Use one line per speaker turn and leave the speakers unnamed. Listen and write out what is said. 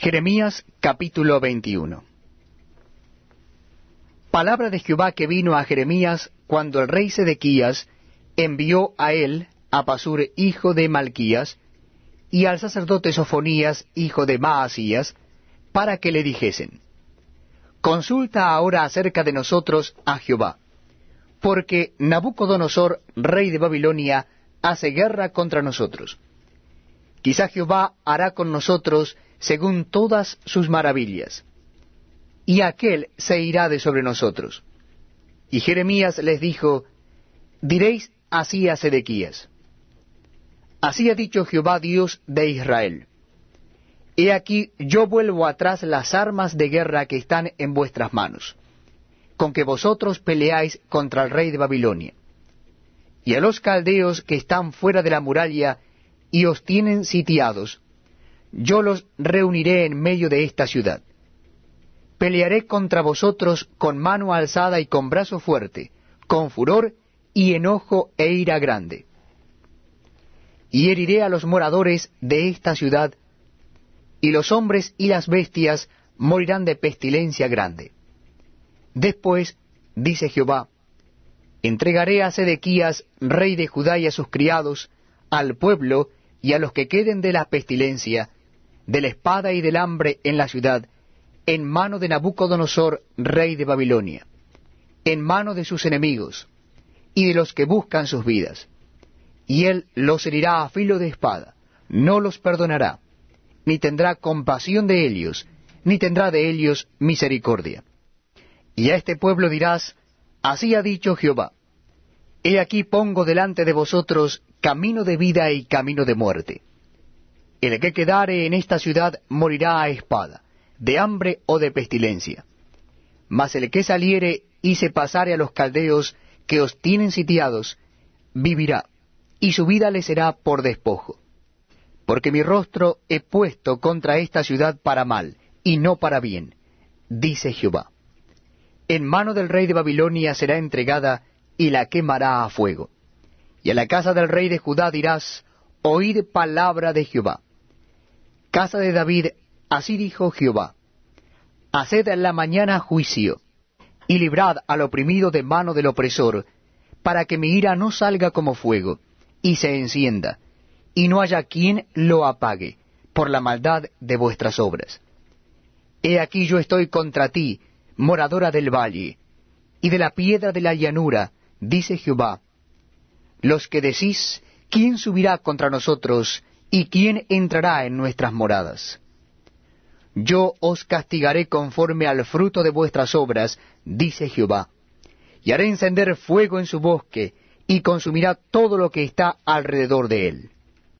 Jeremías capítulo 21 Palabra de Jehová que vino a Jeremías cuando el rey Sedequías envió a él, a Pasur hijo de Malquías, y al sacerdote Sofonías hijo de Maasías, para que le dijesen, Consulta ahora acerca de nosotros a Jehová, porque Nabucodonosor, rey de Babilonia, hace guerra contra nosotros. Quizá Jehová hará con nosotros según todas sus maravillas, y aquel se irá de sobre nosotros. Y Jeremías les dijo, Diréis así a Sedequías. Así ha dicho Jehová Dios de Israel. He aquí yo vuelvo atrás las armas de guerra que están en vuestras manos, con que vosotros peleáis contra el rey de Babilonia. Y a los caldeos que están fuera de la muralla y os tienen sitiados, yo los reuniré en medio de esta ciudad. Pelearé contra vosotros con mano alzada y con brazo fuerte, con furor y enojo e ira grande. Y heriré a los moradores de esta ciudad, y los hombres y las bestias morirán de pestilencia grande. Después, dice Jehová, entregaré a Sedequías, rey de Judá, y a sus criados, al pueblo y a los que queden de la pestilencia, de la espada y del hambre en la ciudad, en mano de Nabucodonosor, rey de Babilonia, en mano de sus enemigos, y de los que buscan sus vidas. Y él los herirá a filo de espada, no los perdonará, ni tendrá compasión de ellos, ni tendrá de ellos misericordia. Y a este pueblo dirás, Así ha dicho Jehová, He aquí pongo delante de vosotros camino de vida y camino de muerte. El que quedare en esta ciudad morirá a espada, de hambre o de pestilencia. Mas el que saliere y se pasare a los caldeos que os tienen sitiados, vivirá, y su vida le será por despojo. Porque mi rostro he puesto contra esta ciudad para mal, y no para bien, dice Jehová. En mano del rey de Babilonia será entregada, y la quemará a fuego. Y a la casa del rey de Judá dirás, Oíd palabra de Jehová casa de David, así dijo Jehová, Haced en la mañana juicio, y librad al oprimido de mano del opresor, para que mi ira no salga como fuego, y se encienda, y no haya quien lo apague, por la maldad de vuestras obras. He aquí yo estoy contra ti, moradora del valle, y de la piedra de la llanura, dice Jehová. Los que decís, ¿quién subirá contra nosotros? ¿Y quién entrará en nuestras moradas? Yo os castigaré conforme al fruto de vuestras obras, dice Jehová, y haré encender fuego en su bosque, y consumirá todo lo que está alrededor de él.